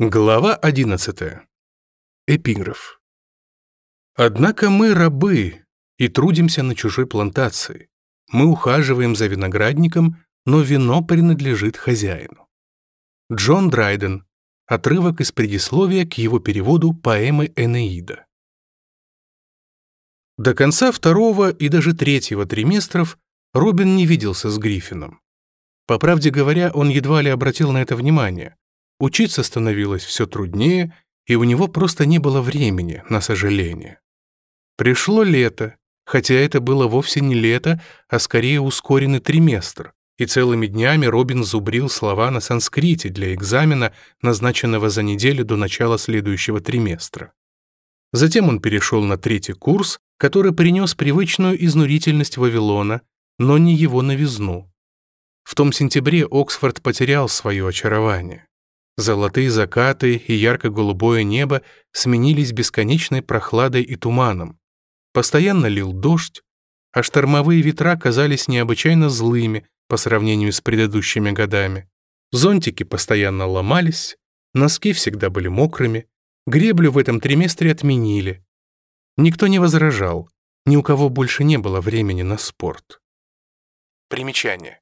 Глава 11. Эпиграф. Однако мы рабы и трудимся на чужой плантации. Мы ухаживаем за виноградником, но вино принадлежит хозяину. Джон Драйден. Отрывок из предисловия к его переводу поэмы «Энеида». До конца второго и даже третьего триместров Робин не виделся с Гриффином. По правде говоря, он едва ли обратил на это внимание. Учиться становилось все труднее, и у него просто не было времени на сожаление. Пришло лето, хотя это было вовсе не лето, а скорее ускоренный триместр, и целыми днями Робин зубрил слова на санскрите для экзамена, назначенного за неделю до начала следующего триместра. Затем он перешел на третий курс, который принес привычную изнурительность Вавилона, но не его новизну. В том сентябре Оксфорд потерял свое очарование. Золотые закаты и ярко-голубое небо сменились бесконечной прохладой и туманом. Постоянно лил дождь, а штормовые ветра казались необычайно злыми по сравнению с предыдущими годами. Зонтики постоянно ломались, носки всегда были мокрыми, греблю в этом триместре отменили. Никто не возражал, ни у кого больше не было времени на спорт. Примечание.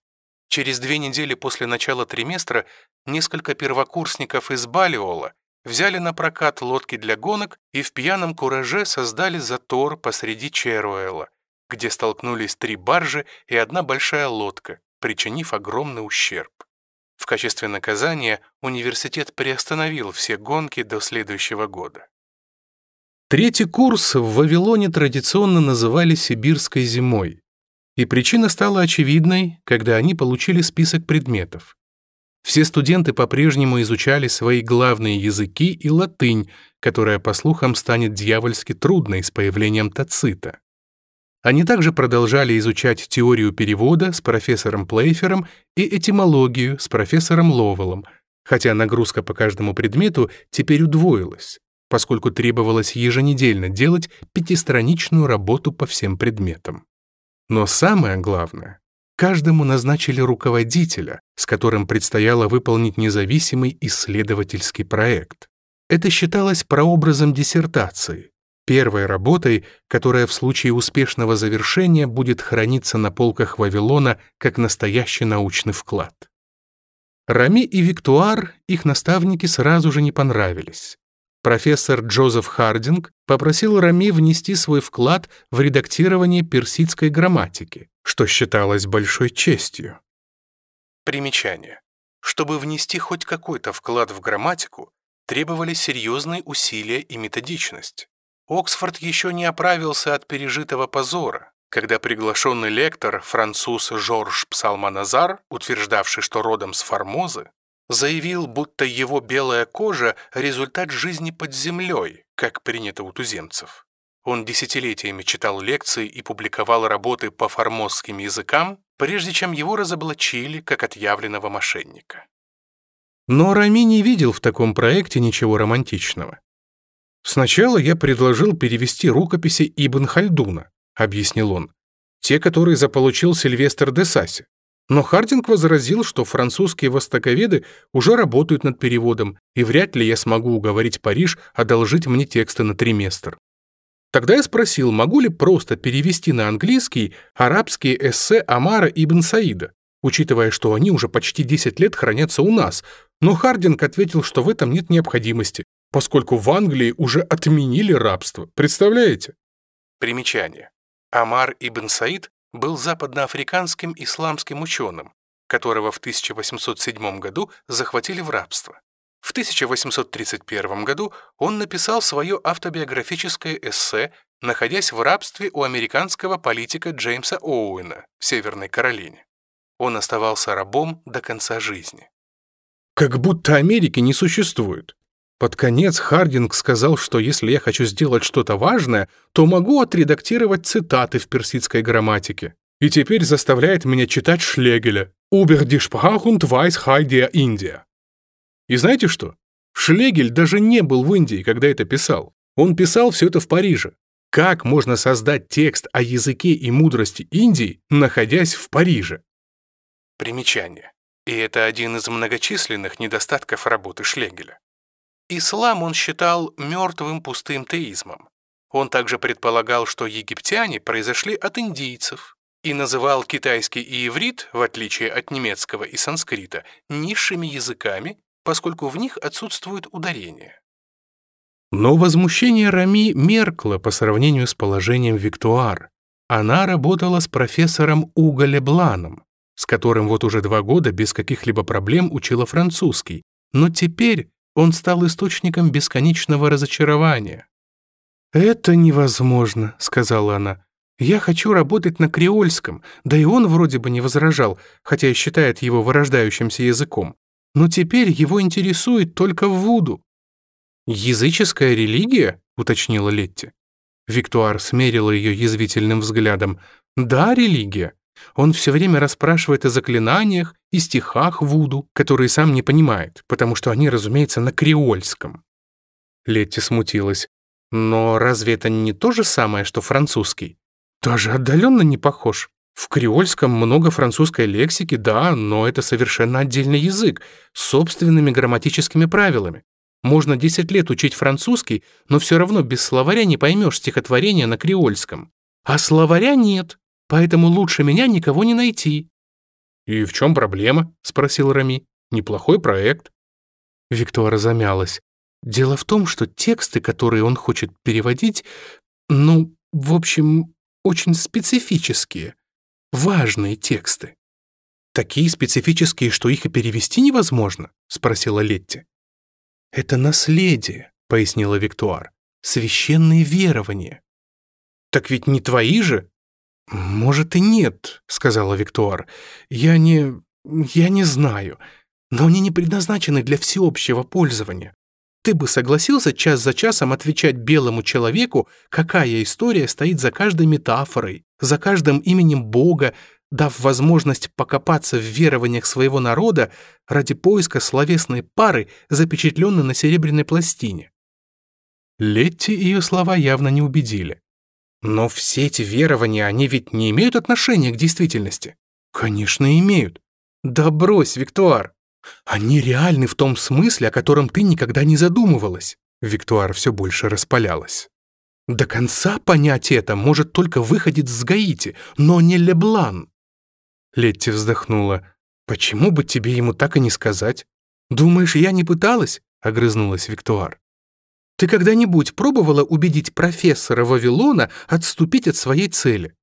Через две недели после начала триместра несколько первокурсников из Балиола взяли на прокат лодки для гонок и в пьяном кураже создали затор посреди Черуэла, где столкнулись три баржи и одна большая лодка, причинив огромный ущерб. В качестве наказания университет приостановил все гонки до следующего года. Третий курс в Вавилоне традиционно называли «Сибирской зимой», и причина стала очевидной, когда они получили список предметов. Все студенты по-прежнему изучали свои главные языки и латынь, которая, по слухам, станет дьявольски трудной с появлением тацита. Они также продолжали изучать теорию перевода с профессором Плейфером и этимологию с профессором Ловелом, хотя нагрузка по каждому предмету теперь удвоилась, поскольку требовалось еженедельно делать пятистраничную работу по всем предметам. Но самое главное, каждому назначили руководителя, с которым предстояло выполнить независимый исследовательский проект. Это считалось прообразом диссертации, первой работой, которая в случае успешного завершения будет храниться на полках Вавилона как настоящий научный вклад. Рами и Виктуар, их наставники, сразу же не понравились профессор Джозеф Хардинг попросил Рами внести свой вклад в редактирование персидской грамматики, что считалось большой честью. Примечание. Чтобы внести хоть какой-то вклад в грамматику, требовали серьезные усилия и методичность. Оксфорд еще не оправился от пережитого позора, когда приглашенный лектор, француз Жорж Псалманазар, утверждавший, что родом с Формозы, заявил, будто его белая кожа – результат жизни под землей, как принято у туземцев. Он десятилетиями читал лекции и публиковал работы по формозским языкам, прежде чем его разоблачили как отъявленного мошенника. Но Рами не видел в таком проекте ничего романтичного. «Сначала я предложил перевести рукописи Ибн Хальдуна», — объяснил он, «те, которые заполучил Сильвестр де Саси. Но Хардинг возразил, что французские востоковеды уже работают над переводом, и вряд ли я смогу уговорить Париж одолжить мне тексты на триместр. Тогда я спросил, могу ли просто перевести на английский арабские эссе Амара ибн Саида, учитывая, что они уже почти 10 лет хранятся у нас, но Хардинг ответил, что в этом нет необходимости, поскольку в Англии уже отменили рабство, представляете? Примечание. Амар ибн Саид был западноафриканским исламским ученым, которого в 1807 году захватили в рабство. В 1831 году он написал свое автобиографическое эссе, находясь в рабстве у американского политика Джеймса Оуэна в Северной Каролине. Он оставался рабом до конца жизни. Как будто Америки не существует. Под конец Хардинг сказал, что если я хочу сделать что-то важное, то могу отредактировать цитаты в персидской грамматике. И теперь заставляет меня читать Шлегеля «Убер die Sprache und Weisheit der И знаете что? Шлегель даже не был в Индии, когда это писал. Он писал все это в Париже. Как можно создать текст о языке и мудрости Индии, находясь в Париже? Примечание. И это один из многочисленных недостатков работы Шлегеля. Ислам он считал мертвым пустым теизмом. Он также предполагал, что египтяне произошли от индийцев и называл китайский и иврит, в отличие от немецкого и санскрита, низшими языками, поскольку в них отсутствует ударение. Но возмущение Рами меркло по сравнению с положением Виктуар. Она работала с профессором Уго Лебланом, с которым вот уже два года без каких-либо проблем учила французский, но теперь он стал источником бесконечного разочарования. «Это невозможно», — сказала она. «Я хочу работать на креольском, да и он вроде бы не возражал, хотя и считает его вырождающимся языком. Но теперь его интересует только Вуду». «Языческая религия?» — уточнила Летти. Виктуар смерила ее язвительным взглядом. «Да, религия. Он все время расспрашивает о заклинаниях и стихах Вуду, которые сам не понимает, потому что они, разумеется, на креольском. Летти смутилась. Но разве это не то же самое, что французский? Даже отдаленно не похож. В креольском много французской лексики, да, но это совершенно отдельный язык, с собственными грамматическими правилами. Можно 10 лет учить французский, но все равно без словаря не поймешь стихотворение на креольском. А словаря нет, поэтому лучше меня никого не найти». «И в чем проблема?» — спросил Рами. «Неплохой проект». Виктора замялась. «Дело в том, что тексты, которые он хочет переводить, ну, в общем, очень специфические, важные тексты». «Такие специфические, что их и перевести невозможно?» — спросила Летти. «Это наследие», — пояснила Виктуар. «Священные верования». «Так ведь не твои же?» «Может и нет», — сказала Виктор. «Я не... я не знаю. Но они не предназначены для всеобщего пользования. Ты бы согласился час за часом отвечать белому человеку, какая история стоит за каждой метафорой, за каждым именем Бога, дав возможность покопаться в верованиях своего народа ради поиска словесной пары, запечатленной на серебряной пластине. Летти ее слова явно не убедили. Но все эти верования, они ведь не имеют отношения к действительности. Конечно, имеют. Да брось, Виктуар. Они реальны в том смысле, о котором ты никогда не задумывалась. Виктуар все больше распалялась. До конца понять это может только выходец с Гаити, но не Леблан. Летти вздохнула. «Почему бы тебе ему так и не сказать?» «Думаешь, я не пыталась?» — огрызнулась Виктуар. Ты когда-нибудь пробовала убедить профессора Вавилона отступить от своей цели?»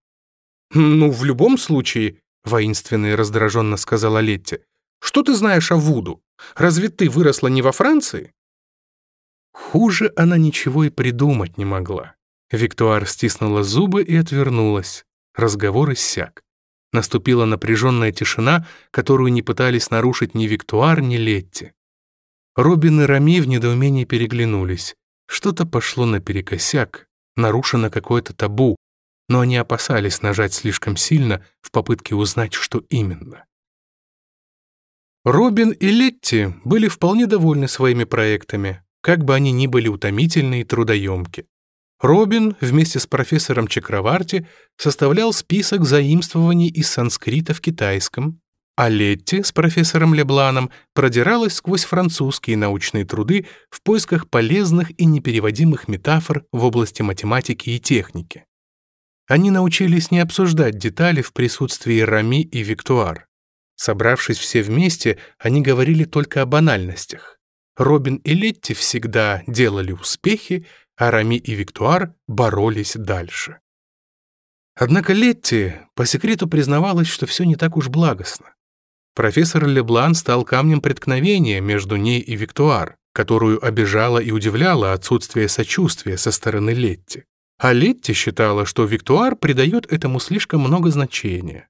хм, «Ну, в любом случае», — воинственно и раздраженно сказала Летти, «что ты знаешь о Вуду? Разве ты выросла не во Франции?» Хуже она ничего и придумать не могла. Виктуар стиснула зубы и отвернулась. Разговор иссяк. Наступила напряженная тишина, которую не пытались нарушить ни Виктуар, ни Летти. Робин и Рами в недоумении переглянулись. Что-то пошло наперекосяк, нарушено какое-то табу, но они опасались нажать слишком сильно в попытке узнать, что именно. Робин и Летти были вполне довольны своими проектами, как бы они ни были утомительны и трудоемки. Робин вместе с профессором Чакраварти составлял список заимствований из санскрита в китайском, а Летти с профессором Лебланом продиралась сквозь французские научные труды в поисках полезных и непереводимых метафор в области математики и техники. Они научились не обсуждать детали в присутствии Рами и Виктуар. Собравшись все вместе, они говорили только о банальностях. Робин и Летти всегда делали успехи, а Рами и Виктуар боролись дальше. Однако Летти по секрету признавалась, что все не так уж благостно. Профессор Леблан стал камнем преткновения между ней и Виктуар, которую обижало и удивляло отсутствие сочувствия со стороны Летти. А Летти считала, что Виктуар придает этому слишком много значения.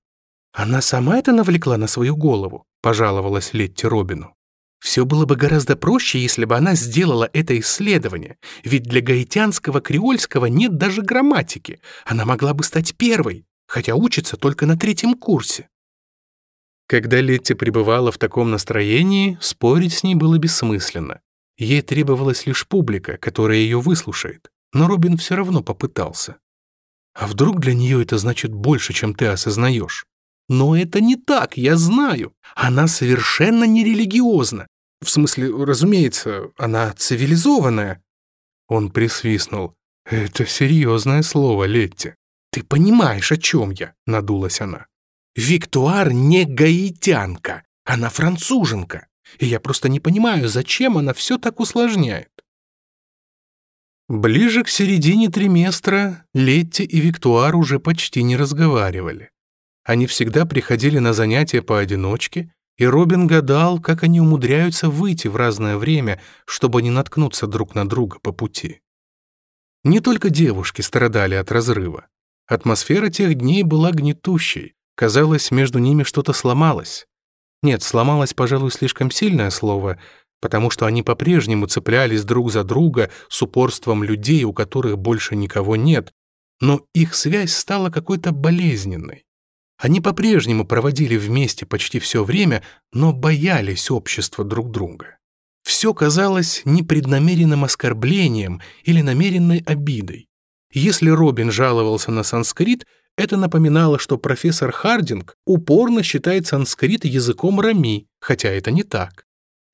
«Она сама это навлекла на свою голову», — пожаловалась Летти Робину. «Все было бы гораздо проще, если бы она сделала это исследование, ведь для гаитянского креольского нет даже грамматики. Она могла бы стать первой, хотя учится только на третьем курсе». Когда Летти пребывала в таком настроении, спорить с ней было бессмысленно. Ей требовалась лишь публика, которая ее выслушает. Но Робин все равно попытался. «А вдруг для нее это значит больше, чем ты осознаешь?» «Но это не так, я знаю. Она совершенно не религиозна. В смысле, разумеется, она цивилизованная». Он присвистнул. «Это серьезное слово, Летти». «Ты понимаешь, о чем я?» — надулась она. Виктуар не гаитянка, она француженка. И я просто не понимаю, зачем она все так усложняет. Ближе к середине триместра Летти и Виктуар уже почти не разговаривали. Они всегда приходили на занятия поодиночке, и Робин гадал, как они умудряются выйти в разное время, чтобы не наткнуться друг на друга по пути. Не только девушки страдали от разрыва. Атмосфера тех дней была гнетущей, Казалось, между ними что-то сломалось. Нет, сломалось, пожалуй, слишком сильное слово, потому что они по-прежнему цеплялись друг за друга с упорством людей, у которых больше никого нет, но их связь стала какой-то болезненной. Они по-прежнему проводили вместе почти все время, но боялись общества друг друга. Все казалось непреднамеренным оскорблением или намеренной обидой. Если Робин жаловался на санскрит — это напоминало, что профессор Хардинг упорно считает санскрит языком рами, хотя это не так.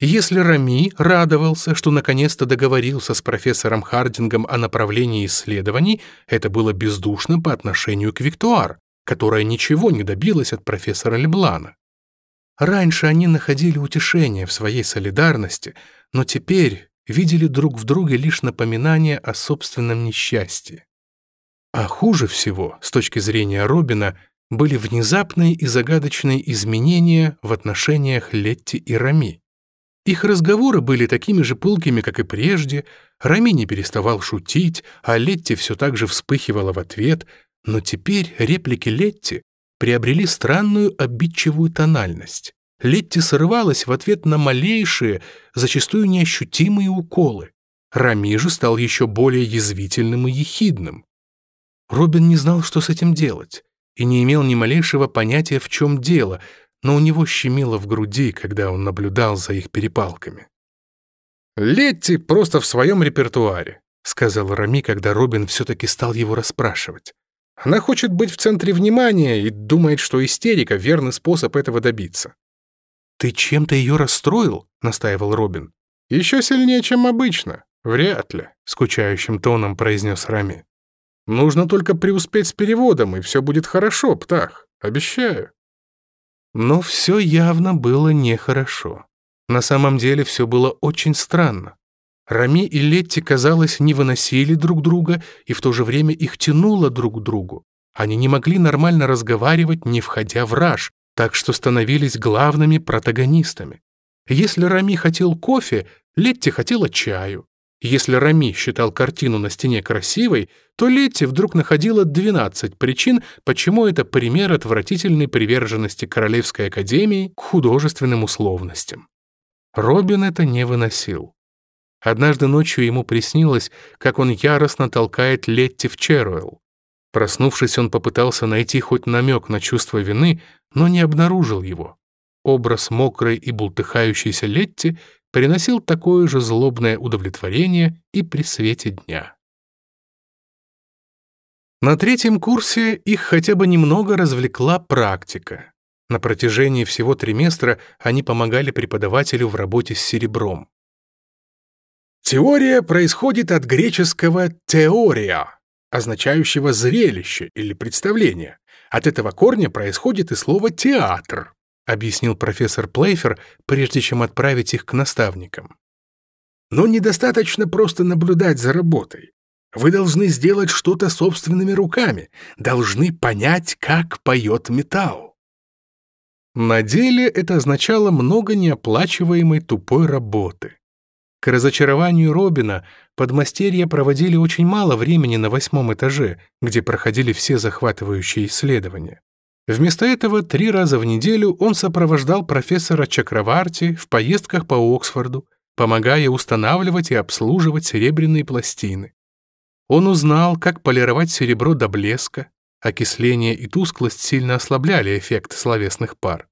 Если Рами радовался, что наконец-то договорился с профессором Хардингом о направлении исследований, это было бездушно по отношению к Виктуар, которая ничего не добилась от профессора Леблана. Раньше они находили утешение в своей солидарности, но теперь видели друг в друге лишь напоминание о собственном несчастье. А хуже всего, с точки зрения Робина, были внезапные и загадочные изменения в отношениях Летти и Рами. Их разговоры были такими же пылкими, как и прежде, Рами не переставал шутить, а Летти все так же вспыхивала в ответ, но теперь реплики Летти приобрели странную обидчивую тональность. Летти срывалась в ответ на малейшие, зачастую неощутимые уколы. Рами же стал еще более язвительным и ехидным. Робин не знал, что с этим делать, и не имел ни малейшего понятия, в чем дело, но у него щемило в груди, когда он наблюдал за их перепалками. «Летти просто в своем репертуаре», — сказал Рами, когда Робин все-таки стал его расспрашивать. «Она хочет быть в центре внимания и думает, что истерика — верный способ этого добиться». «Ты чем-то ее расстроил?» — настаивал Робин. «Еще сильнее, чем обычно. Вряд ли», — скучающим тоном произнес Рами. Нужно только преуспеть с переводом, и все будет хорошо, птах, обещаю. Но все явно было нехорошо. На самом деле все было очень странно. Рами и Летти, казалось, не выносили друг друга, и в то же время их тянуло друг к другу. Они не могли нормально разговаривать, не входя в раж, так что становились главными протагонистами. Если Рами хотел кофе, Летти хотела чаю. Если Рами считал картину на стене красивой, то Летти вдруг находила 12 причин, почему это пример отвратительной приверженности Королевской академии к художественным условностям. Робин это не выносил. Однажды ночью ему приснилось, как он яростно толкает Летти в Черуэлл. Проснувшись, он попытался найти хоть намек на чувство вины, но не обнаружил его. Образ мокрой и бултыхающейся Летти приносил такое же злобное удовлетворение и при свете дня. На третьем курсе их хотя бы немного развлекла практика. На протяжении всего триместра они помогали преподавателю в работе с серебром. Теория происходит от греческого «теория», означающего «зрелище» или «представление». От этого корня происходит и слово «театр» объяснил профессор Плейфер, прежде чем отправить их к наставникам. Но недостаточно просто наблюдать за работой. Вы должны сделать что-то собственными руками, должны понять, как поет металл. На деле это означало много неоплачиваемой тупой работы. К разочарованию Робина подмастерья проводили очень мало времени на восьмом этаже, где проходили все захватывающие исследования. Вместо этого три раза в неделю он сопровождал профессора Чакраварти в поездках по Оксфорду, помогая устанавливать и обслуживать серебряные пластины. Он узнал, как полировать серебро до блеска, окисление и тусклость сильно ослабляли эффект словесных пар.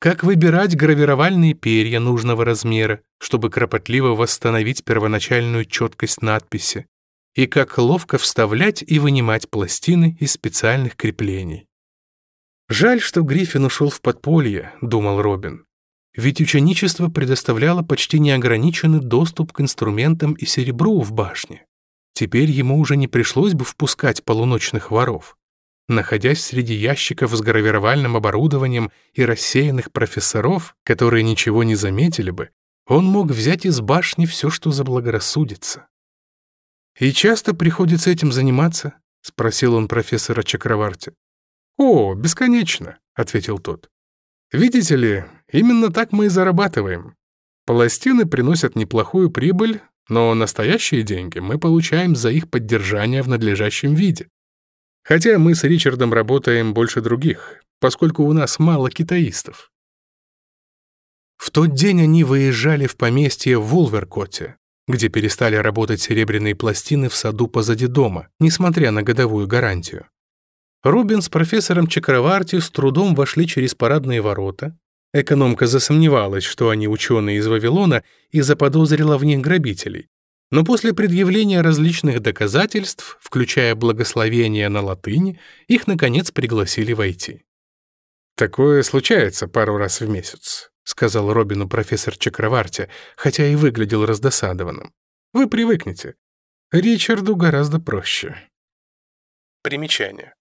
Как выбирать гравировальные перья нужного размера, чтобы кропотливо восстановить первоначальную четкость надписи, и как ловко вставлять и вынимать пластины из специальных креплений. «Жаль, что Гриффин ушел в подполье», — думал Робин. «Ведь ученичество предоставляло почти неограниченный доступ к инструментам и серебру в башне. Теперь ему уже не пришлось бы впускать полуночных воров. Находясь среди ящиков с гравировальным оборудованием и рассеянных профессоров, которые ничего не заметили бы, он мог взять из башни все, что заблагорассудится». «И часто приходится этим заниматься?» — спросил он профессора Чакраварти. «О, бесконечно», — ответил тот. «Видите ли, именно так мы и зарабатываем. Пластины приносят неплохую прибыль, но настоящие деньги мы получаем за их поддержание в надлежащем виде. Хотя мы с Ричардом работаем больше других, поскольку у нас мало китаистов». В тот день они выезжали в поместье в Вулверкоте, где перестали работать серебряные пластины в саду позади дома, несмотря на годовую гарантию. Рубин с профессором Чакраварти с трудом вошли через парадные ворота. Экономка засомневалась, что они ученые из Вавилона, и заподозрила в них грабителей. Но после предъявления различных доказательств, включая благословение на латыни, их, наконец, пригласили войти. «Такое случается пару раз в месяц», — сказал Робину профессор Чакраварти, хотя и выглядел раздосадованным. «Вы привыкнете. Ричарду гораздо проще». Примечание.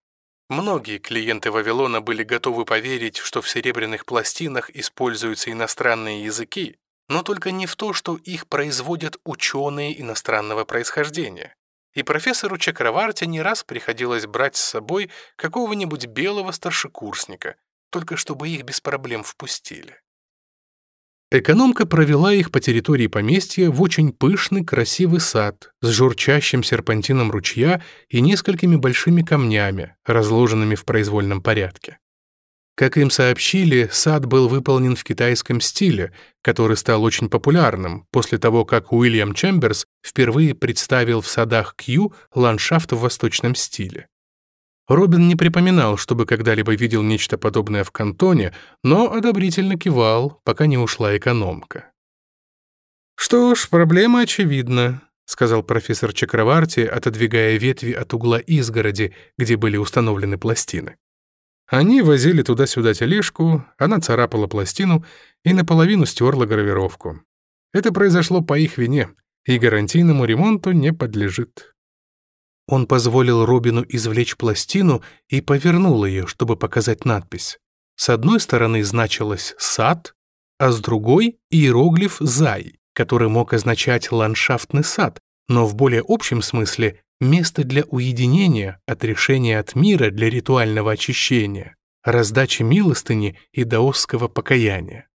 Многие клиенты Вавилона были готовы поверить, что в серебряных пластинах используются иностранные языки, но только не в то, что их производят ученые иностранного происхождения. И профессору Чакраварте не раз приходилось брать с собой какого-нибудь белого старшекурсника, только чтобы их без проблем впустили. Экономка провела их по территории поместья в очень пышный красивый сад с журчащим серпантином ручья и несколькими большими камнями, разложенными в произвольном порядке. Как им сообщили, сад был выполнен в китайском стиле, который стал очень популярным после того, как Уильям Чемберс впервые представил в садах Кью ландшафт в восточном стиле. Робин не припоминал, чтобы когда-либо видел нечто подобное в кантоне, но одобрительно кивал, пока не ушла экономка. «Что ж, проблема очевидна», — сказал профессор Чакраварти, отодвигая ветви от угла изгороди, где были установлены пластины. Они возили туда-сюда тележку, она царапала пластину и наполовину стерла гравировку. Это произошло по их вине, и гарантийному ремонту не подлежит. Он позволил Робину извлечь пластину и повернул ее, чтобы показать надпись. С одной стороны значилось «сад», а с другой — иероглиф «зай», который мог означать «ландшафтный сад», но в более общем смысле место для уединения, отрешения от мира для ритуального очищения, раздачи милостыни и даосского покаяния.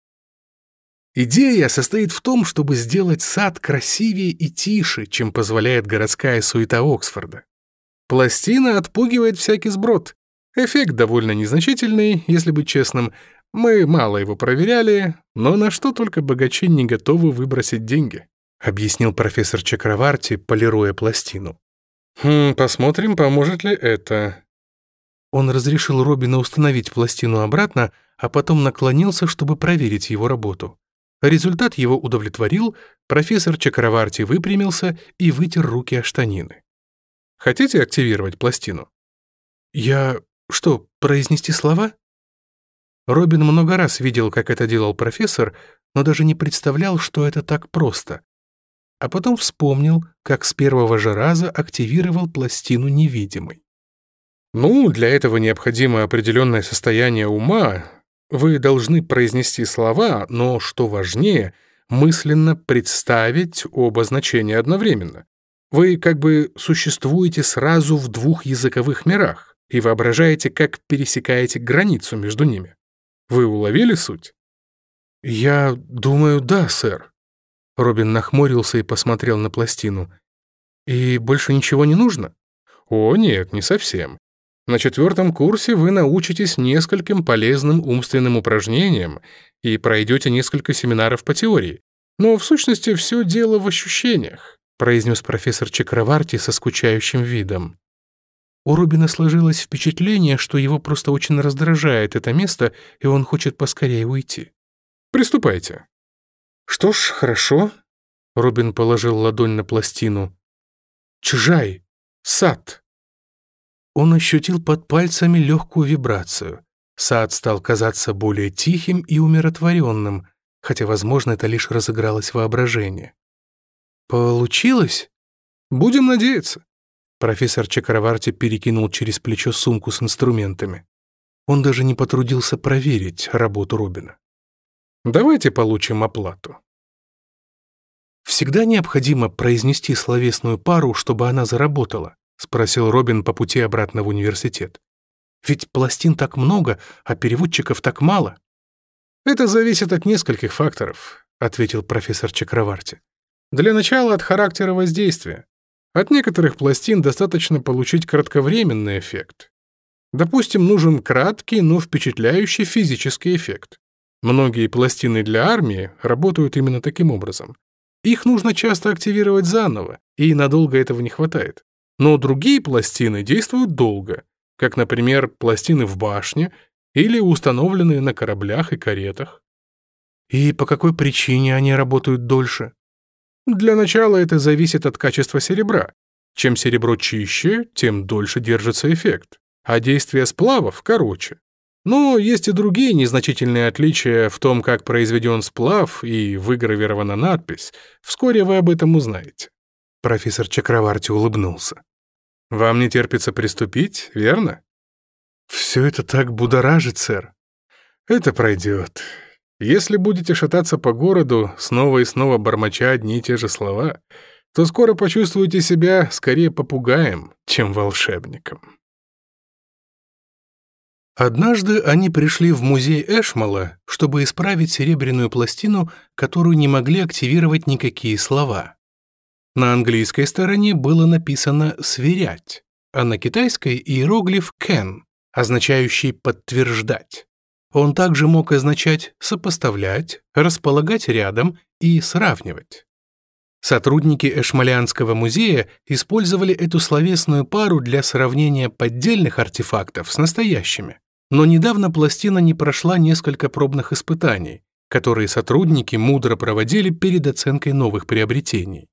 Идея состоит в том, чтобы сделать сад красивее и тише, чем позволяет городская суета Оксфорда. Пластина отпугивает всякий сброд. Эффект довольно незначительный, если быть честным. Мы мало его проверяли, но на что только богачи не готовы выбросить деньги, объяснил профессор Чакраварти, полируя пластину. Хм, посмотрим, поможет ли это. Он разрешил Робину установить пластину обратно, а потом наклонился, чтобы проверить его работу. Результат его удовлетворил, профессор Чакраварти выпрямился и вытер руки о штанины. «Хотите активировать пластину?» «Я... что, произнести слова?» Робин много раз видел, как это делал профессор, но даже не представлял, что это так просто. А потом вспомнил, как с первого же раза активировал пластину невидимой. «Ну, для этого необходимо определенное состояние ума, вы должны произнести слова, но, что важнее, мысленно представить оба значения одновременно. Вы как бы существуете сразу в двух языковых мирах и воображаете, как пересекаете границу между ними. Вы уловили суть? «Я думаю, да, сэр». Робин нахмурился и посмотрел на пластину. «И больше ничего не нужно?» «О, нет, не совсем. На четвертом курсе вы научитесь нескольким полезным умственным упражнениям и пройдете несколько семинаров по теории. Но в сущности все дело в ощущениях», произнес профессор Чакраварти со скучающим видом. У Рубина сложилось впечатление, что его просто очень раздражает это место, и он хочет поскорее уйти. «Приступайте». «Что ж, хорошо». Рубин положил ладонь на пластину. «Чужай! Сад!» он ощутил под пальцами легкую вибрацию. Сад стал казаться более тихим и умиротворенным, хотя, возможно, это лишь разыгралось воображение. «Получилось? Будем надеяться!» Профессор Чакраварти перекинул через плечо сумку с инструментами. Он даже не потрудился проверить работу Робина. «Давайте получим оплату». Всегда необходимо произнести словесную пару, чтобы она заработала. — спросил Робин по пути обратно в университет. «Ведь пластин так много, а переводчиков так мало». «Это зависит от нескольких факторов», — ответил профессор Чакраварти. «Для начала от характера воздействия. От некоторых пластин достаточно получить кратковременный эффект. Допустим, нужен краткий, но впечатляющий физический эффект. Многие пластины для армии работают именно таким образом. Их нужно часто активировать заново, и надолго этого не хватает но другие пластины действуют долго, как, например, пластины в башне или установленные на кораблях и каретах. И по какой причине они работают дольше? Для начала это зависит от качества серебра. Чем серебро чище, тем дольше держится эффект, а действие сплавов короче. Но есть и другие незначительные отличия в том, как произведен сплав и выгравирована надпись. Вскоре вы об этом узнаете. Профессор Чакраварти улыбнулся. «Вам не терпится приступить, верно?» «Все это так будоражит, сэр». «Это пройдет. Если будете шататься по городу, снова и снова бормоча одни и те же слова, то скоро почувствуете себя скорее попугаем, чем волшебником». Однажды они пришли в музей Эшмала, чтобы исправить серебряную пластину, которую не могли активировать никакие слова. На английской стороне было написано «сверять», а на китайской – иероглиф «кен», означающий «подтверждать». Он также мог означать «сопоставлять», «располагать рядом» и «сравнивать». Сотрудники Эшмалианского музея использовали эту словесную пару для сравнения поддельных артефактов с настоящими. Но недавно пластина не прошла несколько пробных испытаний, которые сотрудники мудро проводили перед оценкой новых приобретений.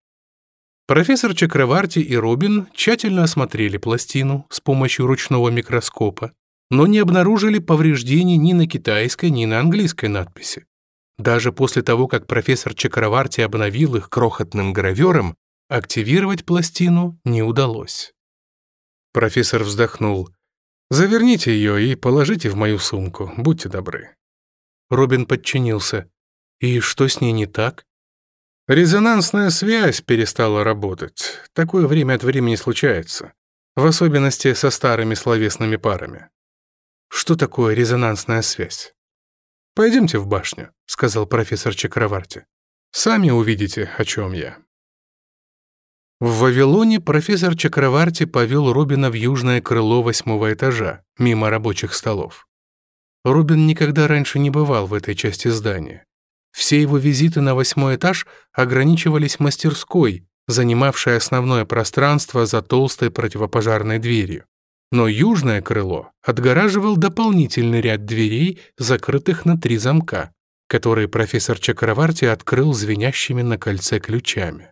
Профессор Чакраварти и Робин тщательно осмотрели пластину с помощью ручного микроскопа, но не обнаружили повреждений ни на китайской, ни на английской надписи. Даже после того, как профессор Чакраварти обновил их крохотным гравером, активировать пластину не удалось. Профессор вздохнул. «Заверните ее и положите в мою сумку, будьте добры». Робин подчинился. «И что с ней не так?» Резонансная связь перестала работать. Такое время от времени случается, в особенности со старыми словесными парами. Что такое резонансная связь? «Пойдемте в башню», — сказал профессор Чакраварти. «Сами увидите, о чем я». В Вавилоне профессор Чакраварти повел Робина в южное крыло восьмого этажа, мимо рабочих столов. Робин никогда раньше не бывал в этой части здания. Все его визиты на восьмой этаж ограничивались мастерской, занимавшей основное пространство за толстой противопожарной дверью. Но южное крыло отгораживал дополнительный ряд дверей, закрытых на три замка, которые профессор Чакраварти открыл звенящими на кольце ключами.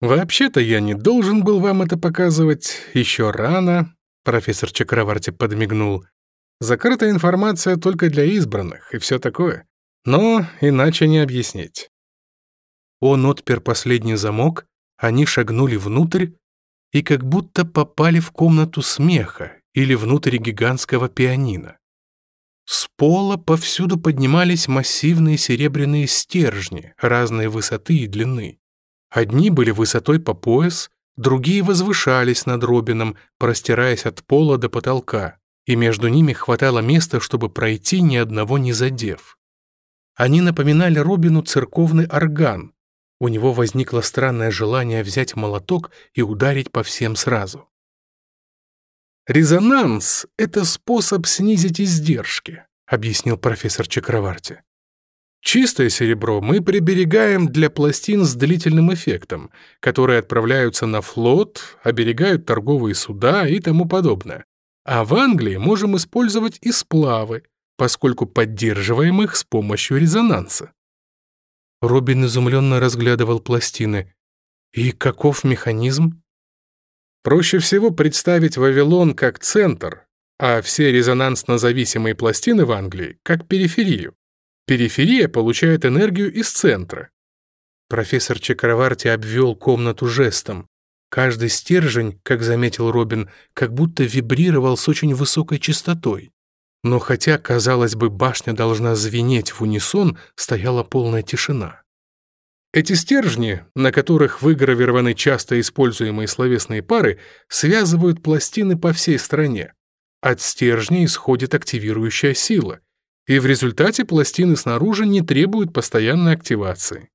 «Вообще-то я не должен был вам это показывать, еще рано», профессор Чакраварти подмигнул. «Закрытая информация только для избранных и все такое. Но иначе не объяснить. Он отпер последний замок, они шагнули внутрь и как будто попали в комнату смеха или внутрь гигантского пианино. С пола повсюду поднимались массивные серебряные стержни разной высоты и длины. Одни были высотой по пояс, другие возвышались над Робином, простираясь от пола до потолка, и между ними хватало места, чтобы пройти ни одного не задев. Они напоминали Робину церковный орган. У него возникло странное желание взять молоток и ударить по всем сразу. «Резонанс — это способ снизить издержки», — объяснил профессор Чакраварти. Чистое серебро мы приберегаем для пластин с длительным эффектом, которые отправляются на флот, оберегают торговые суда и тому подобное. А в Англии можем использовать и сплавы, поскольку поддерживаем их с помощью резонанса. Робин изумленно разглядывал пластины. И каков механизм? Проще всего представить Вавилон как центр, а все резонансно-зависимые пластины в Англии как периферию. Периферия получает энергию из центра. Профессор Чакраварти обвел комнату жестом. Каждый стержень, как заметил Робин, как будто вибрировал с очень высокой частотой. Но хотя, казалось бы, башня должна звенеть в унисон, стояла полная тишина. Эти стержни, на которых выгравированы часто используемые словесные пары, связывают пластины по всей стране. От стержня исходит активирующая сила, и в результате пластины снаружи не требуют постоянной активации.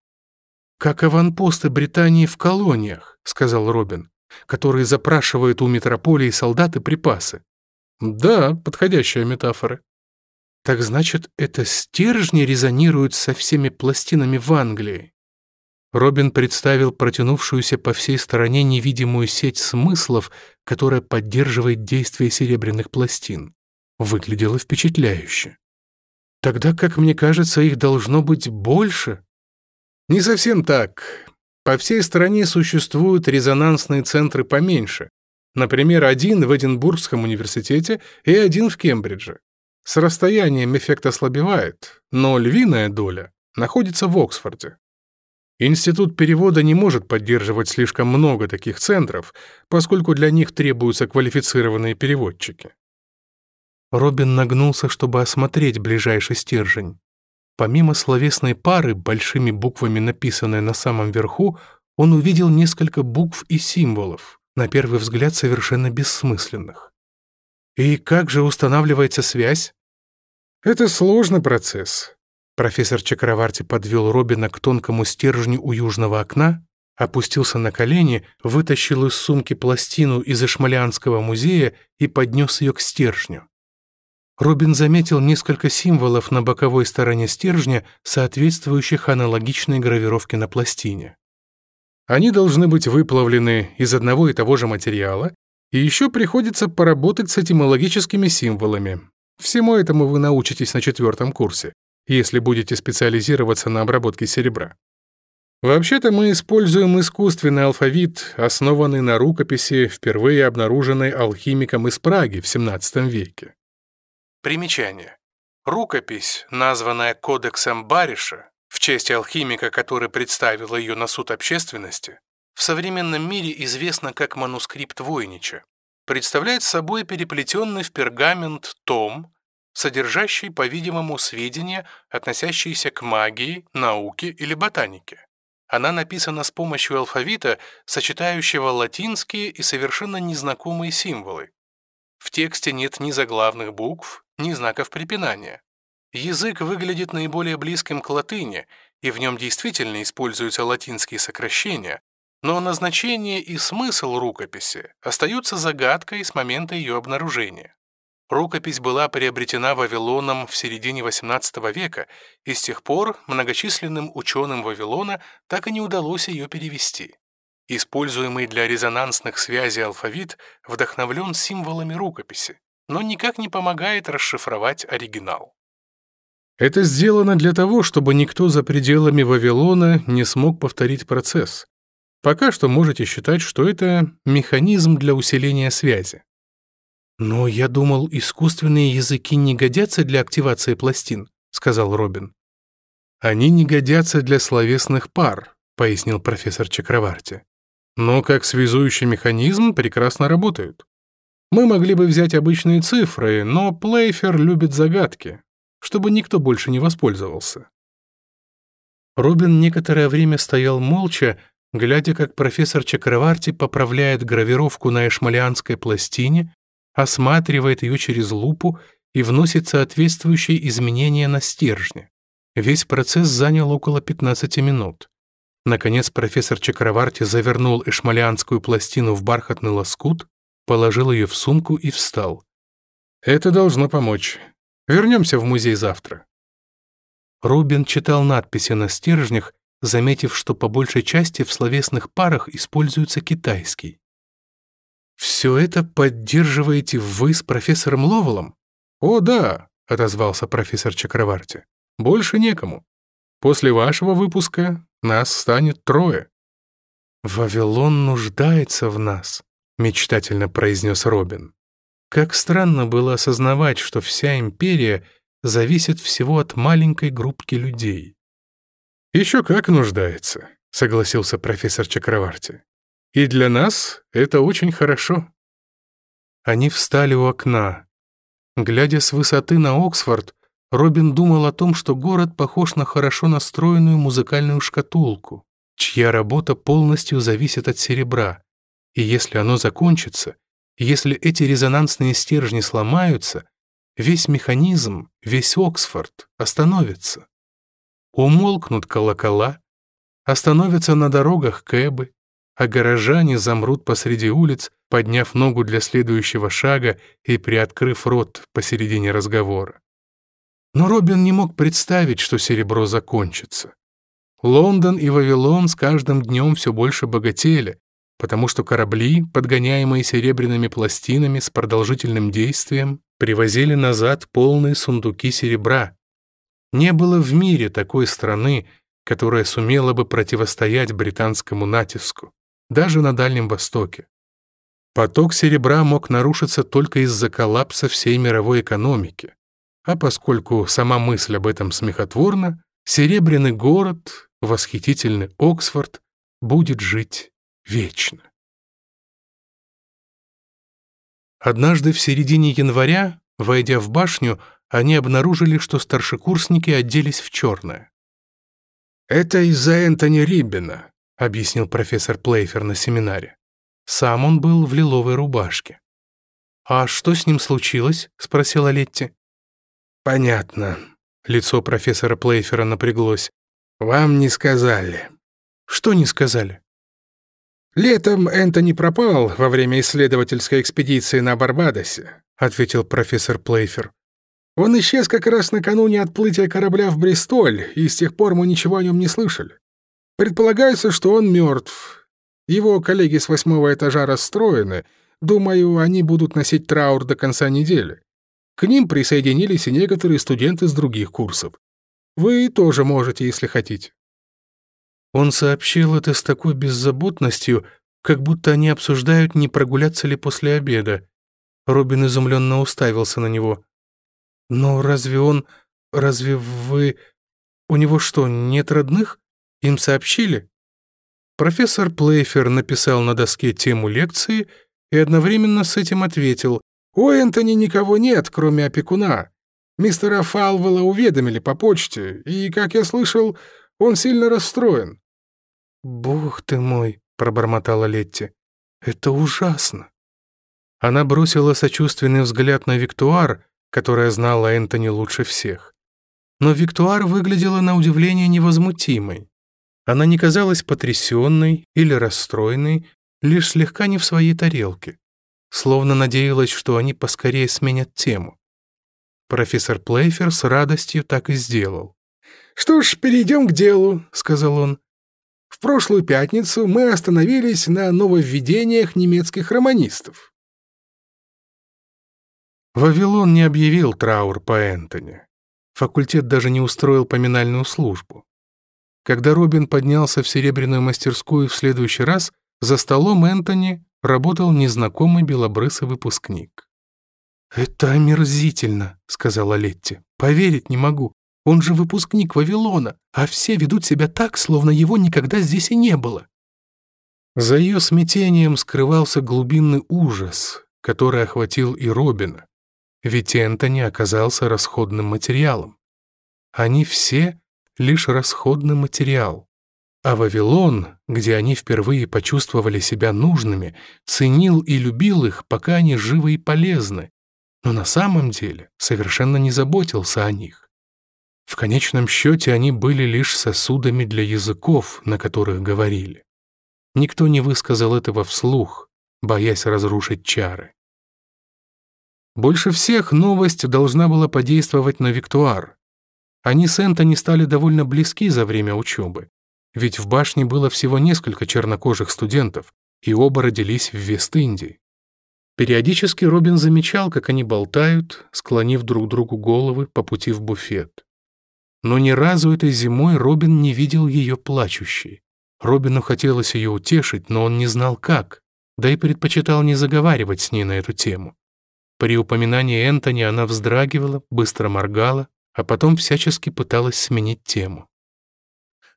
«Как аванпосты Британии в колониях», — сказал Робин, которые запрашивают у метрополии солдаты припасы. Да, подходящая метафора. Так значит, это стержни резонируют со всеми пластинами в Англии. Робин представил протянувшуюся по всей стороне невидимую сеть смыслов, которая поддерживает действие серебряных пластин. Выглядело впечатляюще. Тогда, как мне кажется, их должно быть больше. Не совсем так. По всей стране существуют резонансные центры поменьше, Например, один в Эдинбургском университете и один в Кембридже. С расстоянием эффект ослабевает, но львиная доля находится в Оксфорде. Институт перевода не может поддерживать слишком много таких центров, поскольку для них требуются квалифицированные переводчики. Робин нагнулся, чтобы осмотреть ближайший стержень. Помимо словесной пары, большими буквами написанной на самом верху, он увидел несколько букв и символов на первый взгляд совершенно бессмысленных. И как же устанавливается связь? Это сложный процесс. Профессор Чакраварти подвел Робина к тонкому стержню у южного окна, опустился на колени, вытащил из сумки пластину из Ишмалианского музея и поднес ее к стержню. Робин заметил несколько символов на боковой стороне стержня, соответствующих аналогичной гравировке на пластине. Они должны быть выплавлены из одного и того же материала, и еще приходится поработать с этимологическими символами. Всему этому вы научитесь на четвертом курсе, если будете специализироваться на обработке серебра. Вообще-то мы используем искусственный алфавит, основанный на рукописи, впервые обнаруженной алхимиком из Праги в XVII веке. Примечание. Рукопись, названная Кодексом Бариша, в честь алхимика, который представил ее на суд общественности, в современном мире известно как манускрипт Войнича, представляет собой переплетенный в пергамент том, содержащий, по-видимому, сведения, относящиеся к магии, науке или ботанике. Она написана с помощью алфавита, сочетающего латинские и совершенно незнакомые символы. В тексте нет ни заглавных букв, ни знаков препинания. Язык выглядит наиболее близким к латыни, и в нем действительно используются латинские сокращения, но назначение и смысл рукописи остаются загадкой с момента ее обнаружения. Рукопись была приобретена Вавилоном в середине XVIII века, и с тех пор многочисленным ученым Вавилона так и не удалось ее перевести. Используемый для резонансных связей алфавит вдохновлен символами рукописи, но никак не помогает расшифровать оригинал. Это сделано для того, чтобы никто за пределами Вавилона не смог повторить процесс. Пока что можете считать, что это механизм для усиления связи. «Но я думал, искусственные языки не годятся для активации пластин», — сказал Робин. «Они не годятся для словесных пар», — пояснил профессор Чакраварти. «Но как связующий механизм прекрасно работают. Мы могли бы взять обычные цифры, но Плейфер любит загадки, чтобы никто больше не воспользовался. Робин некоторое время стоял молча, глядя, как профессор Чакраварти поправляет гравировку на эшмалианской пластине, осматривает ее через лупу и вносит соответствующие изменения на стержне. Весь процесс занял около 15 минут. Наконец профессор Чакраварти завернул эшмалианскую пластину в бархатный лоскут, положил ее в сумку и встал. «Это должно помочь. Вернемся в музей завтра». Рубин читал надписи на стержнях, заметив, что по большей части в словесных парах используется китайский. «Все это поддерживаете вы с профессором Ловелом?» «О, да», — отозвался профессор Чакраварти. «Больше некому. После вашего выпуска нас станет трое». «Вавилон нуждается в нас», — мечтательно произнес Робин. Как странно было осознавать, что вся империя зависит всего от маленькой группки людей. «Еще как нуждается», — согласился профессор Чакраварти. «И для нас это очень хорошо». Они встали у окна. Глядя с высоты на Оксфорд, Робин думал о том, что город похож на хорошо настроенную музыкальную шкатулку, чья работа полностью зависит от серебра, и если оно закончится, если эти резонансные стержни сломаются, весь механизм, весь Оксфорд остановится. Умолкнут колокола, остановятся на дорогах кэбы, а горожане замрут посреди улиц, подняв ногу для следующего шага и приоткрыв рот посередине разговора. Но Робин не мог представить, что серебро закончится. Лондон и Вавилон с каждым днем все больше богатели, потому что корабли, подгоняемые серебряными пластинами с продолжительным действием, привозили назад полные сундуки серебра. Не было в мире такой страны, которая сумела бы противостоять британскому натиску, даже на Дальнем Востоке. Поток серебра мог нарушиться только из-за коллапса всей мировой экономики. А поскольку сама мысль об этом смехотворна, серебряный город, восхитительный Оксфорд, будет жить вечно. Однажды в середине января, войдя в башню, они обнаружили, что старшекурсники оделись в черное. «Это из-за Энтони Риббина», — объяснил профессор Плейфер на семинаре. Сам он был в лиловой рубашке. «А что с ним случилось?» — спросила Летти. «Понятно». Лицо профессора Плейфера напряглось. «Вам не сказали». «Что не сказали?» «Летом Энтони пропал во время исследовательской экспедиции на Барбадосе», ответил профессор Плейфер. «Он исчез как раз накануне отплытия корабля в Бристоль, и с тех пор мы ничего о нем не слышали. Предполагается, что он мертв. Его коллеги с восьмого этажа расстроены. Думаю, они будут носить траур до конца недели. К ним присоединились и некоторые студенты с других курсов. Вы тоже можете, если хотите». Он сообщил это с такой беззаботностью, как будто они обсуждают, не прогуляться ли после обеда. Робин изумленно уставился на него. «Но разве он... разве вы... у него что, нет родных? Им сообщили?» Профессор Плейфер написал на доске тему лекции и одновременно с этим ответил. «У Энтони никого нет, кроме опекуна. Мистера Фалвелла уведомили по почте, и, как я слышал, он сильно расстроен. «Бог ты мой!» — пробормотала Летти. «Это ужасно!» Она бросила сочувственный взгляд на Виктуар, которая знала Энтони лучше всех. Но Виктуар выглядела на удивление невозмутимой. Она не казалась потрясенной или расстроенной, лишь слегка не в своей тарелке, словно надеялась, что они поскорее сменят тему. Профессор Плейфер с радостью так и сделал. «Что ж, перейдем к делу», — сказал он. В прошлую пятницу мы остановились на нововведениях немецких романистов. Вавилон не объявил траур по Энтони. Факультет даже не устроил поминальную службу. Когда Робин поднялся в серебряную мастерскую в следующий раз, за столом Энтони работал незнакомый белобрысый выпускник. «Это омерзительно», — сказала Летти. «Поверить не могу. Он же выпускник Вавилона, а все ведут себя так, словно его никогда здесь и не было». За ее смятением скрывался глубинный ужас, который охватил и Робина, ведь Энтони оказался расходным материалом. Они все — лишь расходный материал. А Вавилон, где они впервые почувствовали себя нужными, ценил и любил их, пока они живы и полезны, но на самом деле совершенно не заботился о них. В конечном счете они были лишь сосудами для языков, на которых говорили. Никто не высказал этого вслух, боясь разрушить чары. Больше всех новость должна была подействовать на Виктуар. Они с Энтони стали довольно близки за время учебы, ведь в башне было всего несколько чернокожих студентов, и оба родились в Вест-Индии. Периодически Робин замечал, как они болтают, склонив друг другу головы по пути в буфет. Но ни разу этой зимой Робин не видел ее плачущей. Робину хотелось ее утешить, но он не знал как, да и предпочитал не заговаривать с ней на эту тему. При упоминании Энтони она вздрагивала, быстро моргала, а потом всячески пыталась сменить тему.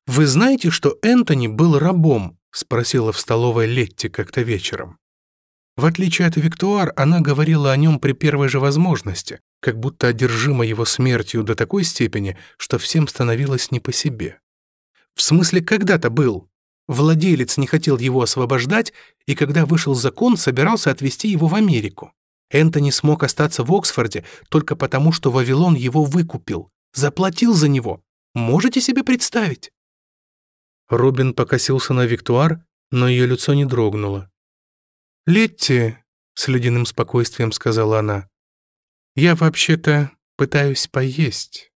«Вы знаете, что Энтони был рабом?» — спросила в столовой Летти как-то вечером. В отличие от Виктуар, она говорила о нем при первой же возможности, как будто одержима его смертью до такой степени, что всем становилось не по себе. В смысле, когда-то был. Владелец не хотел его освобождать, и когда вышел закон, собирался отвезти его в Америку. Энтони смог остаться в Оксфорде только потому, что Вавилон его выкупил, заплатил за него. Можете себе представить? Робин покосился на Виктуар, но ее лицо не дрогнуло. «Летти», — с ледяным спокойствием сказала она, — «я вообще-то пытаюсь поесть».